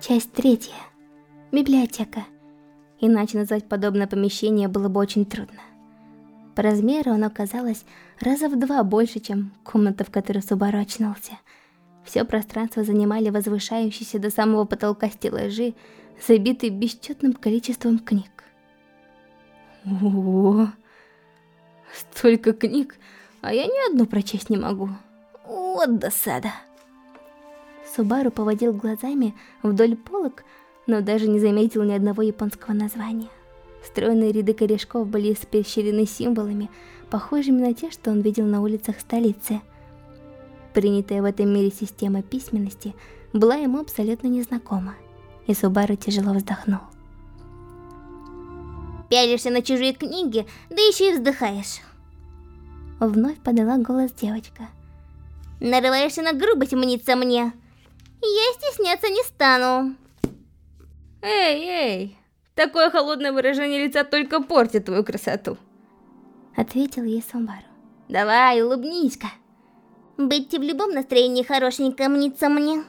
Часть третья. Библиотека. Иначе назвать подобное помещение было бы очень трудно. По размеру оно казалось раза в два больше, чем комната, в которой Субару очнулся. Все пространство занимали возвышающиеся до самого потолка стеллажи, забитые бесчетным количеством книг. О, столько книг, а я ни одну прочесть не могу. Вот досада. Субару поводил глазами вдоль полок, но даже не заметил ни одного японского названия. Стройные ряды корешков были испещрены символами, похожими на те, что он видел на улицах столицы. Принятая в этом мире система письменности была ему абсолютно незнакома, и Субару тяжело вздохнул. Пялишься на чужие книги, да еще и вздыхаешь. Вновь подала голос девочка. Нарываешься на грубость мниться мне. Я стесняться не стану. Эй, эй, такое холодное выражение лица только портит твою красоту. Ответил ей Самбару. Давай, улыбнись-ка. Быть в любом настроении хорошенько мнится мне.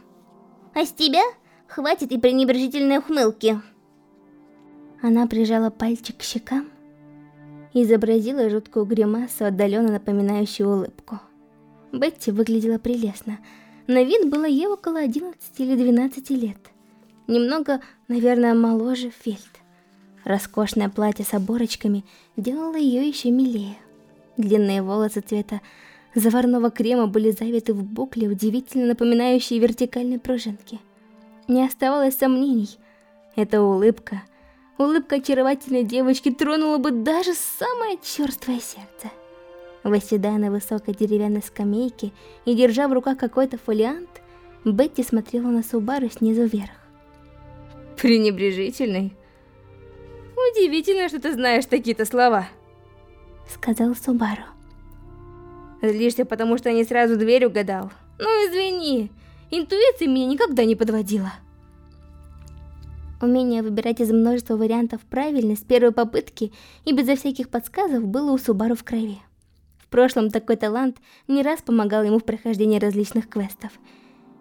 А с тебя хватит и пренебрежительной ухмылки. Она прижала пальчик к щекам и изобразила жуткую гримасу, отдаленно напоминающую улыбку. Бетти выглядела прелестно. На вид было ей около 11 или 12 лет. Немного, наверное, моложе Фельд. Роскошное платье с оборочками делало ее еще милее. Длинные волосы цвета заварного крема были завиты в букле, удивительно напоминающие вертикальные пружинки. Не оставалось сомнений. Эта улыбка, улыбка очаровательной девочки тронула бы даже самое черствое сердце. Восседая на высокой деревянной скамейке и держа в руках какой-то фолиант, Бетти смотрела на Субару снизу вверх. Пренебрежительный? Удивительно, что ты знаешь такие-то слова. Сказал Субару. Злишься, потому что я не сразу дверь угадал. Ну извини, интуиция меня никогда не подводила. Умение выбирать из множества вариантов правильно с первой попытки и безо всяких подсказов было у Субару в крови прошлом такой талант не раз помогал ему в прохождении различных квестов.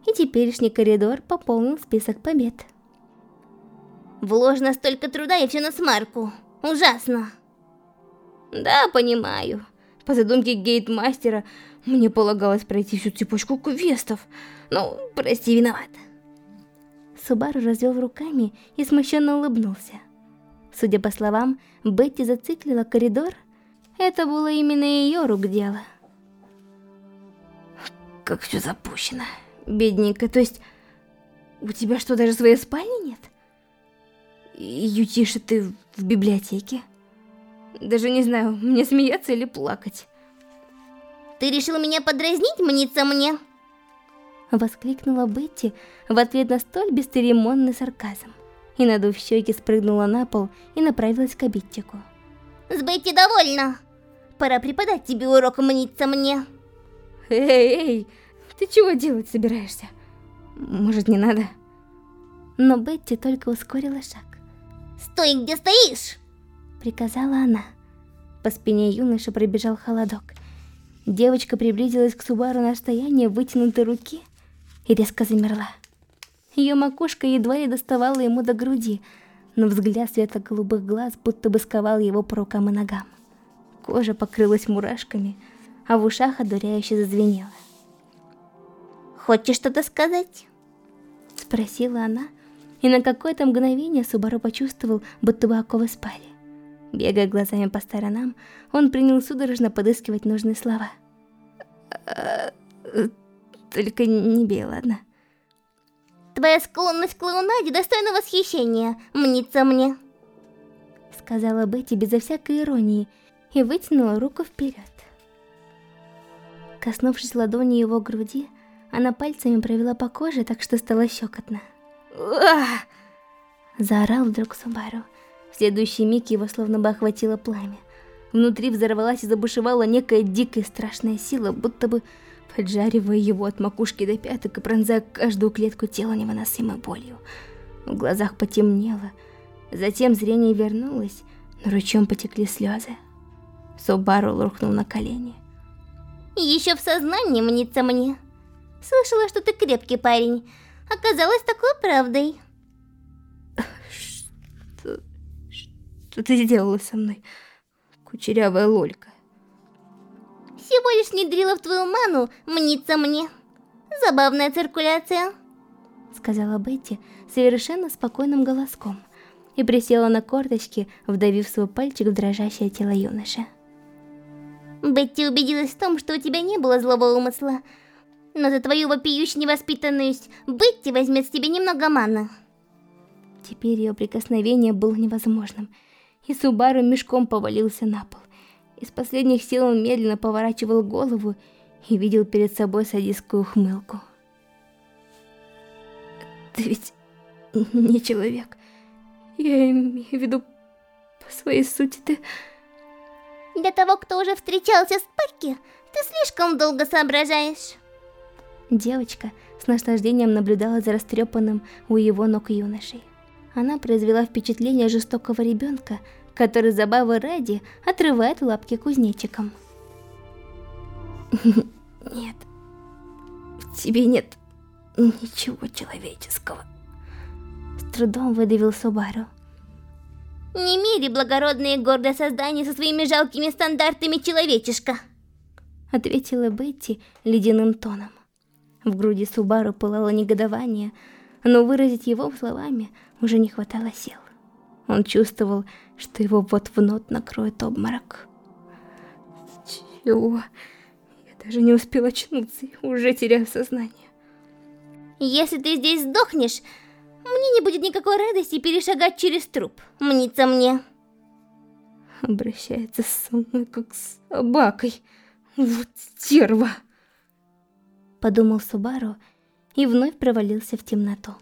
И теперешний коридор пополнил список побед. Вложено столько труда и все на смарку. Ужасно. Да, понимаю. По задумке гейтмастера, мне полагалось пройти всю цепочку квестов. Ну, прости, виноват. Субару развел руками и смущенно улыбнулся. Судя по словам, Бетти зациклила коридор это было именно ее рук дело. Как все запущено. Бедненько, то есть... У тебя что, даже своей спальни нет? Ютишь ты в библиотеке? Даже не знаю, мне смеяться или плакать. Ты решил меня подразнить, мнится мне? Воскликнула Бетти в ответ на столь бесцеремонный сарказм. И, надув щеки, спрыгнула на пол и направилась к обидчику. С Бетти довольно. Пора преподать тебе урок мниться мне. Эй, эй, ты чего делать собираешься? Может, не надо? Но Бетти только ускорила шаг. Стой, где стоишь! Приказала она. По спине юноши пробежал холодок. Девочка приблизилась к Субару на расстояние вытянутой руки и резко замерла. Ее макушка едва ли доставала ему до груди, но взгляд светло-голубых глаз будто бы сковал его по рукам и ногам. Кожа покрылась мурашками, а в ушах одуряюще зазвенело. «Хочешь что-то сказать?» Спросила она, и на какое-то мгновение Субару почувствовал, будто бы оковы спали. Бегая глазами по сторонам, он принял судорожно подыскивать нужные слова. «Только не бей, ладно?» «Твоя склонность к клоунаде достойна восхищения, мнится мне», сказала Бетти безо всякой иронии, и вытянула руку вперед. Коснувшись ладони его груди, она пальцами провела по коже, так что стало щекотно. Ах! Заорал вдруг Субару. В следующий миг его словно бы охватило пламя. Внутри взорвалась и забушевала некая дикая страшная сила, будто бы поджаривая его от макушки до пяток и пронзая каждую клетку тела невыносимой болью. В глазах потемнело, затем зрение вернулось, но ручьем потекли слезы. Субару рухнул на колени. Еще в сознании мнится мне. Слышала, что ты крепкий парень. Оказалось такой правдой. Что... Что ты сделала со мной, кучерявая лолька? Всего лишь внедрила в твою ману мнится мне. Забавная циркуляция. Сказала Бетти совершенно спокойным голоском и присела на корточки, вдавив свой пальчик в дрожащее тело юноши. Бетти убедилась в том, что у тебя не было злого умысла. Но за твою вопиющую невоспитанность Бетти возьмет с тебя немного маны. Теперь ее прикосновение было невозможным, и Субару мешком повалился на пол. Из последних сил он медленно поворачивал голову и видел перед собой садистскую ухмылку. Ты ведь не человек. Я имею в виду, по своей сути, ты... Для того, кто уже встречался с Парки, ты слишком долго соображаешь. Девочка с наслаждением наблюдала за растрепанным у его ног юношей. Она произвела впечатление жестокого ребенка, который забавы ради отрывает лапки кузнечикам. Нет, в тебе нет ничего человеческого. С трудом выдавил Субару. Не мири благородное и гордое создание со своими жалкими стандартами человечешка. Ответила Бетти ледяным тоном. В груди Субару пылало негодование, но выразить его словами уже не хватало сил. Он чувствовал, что его вот-вот накроет обморок. Чего? Я даже не успела очнуться, уже теряю сознание. Если ты здесь сдохнешь, мне не будет никакой радости перешагать через труп. Мнится мне. Обращается со мной как с собакой. Вот стерва. Подумал Субару и вновь провалился в темноту.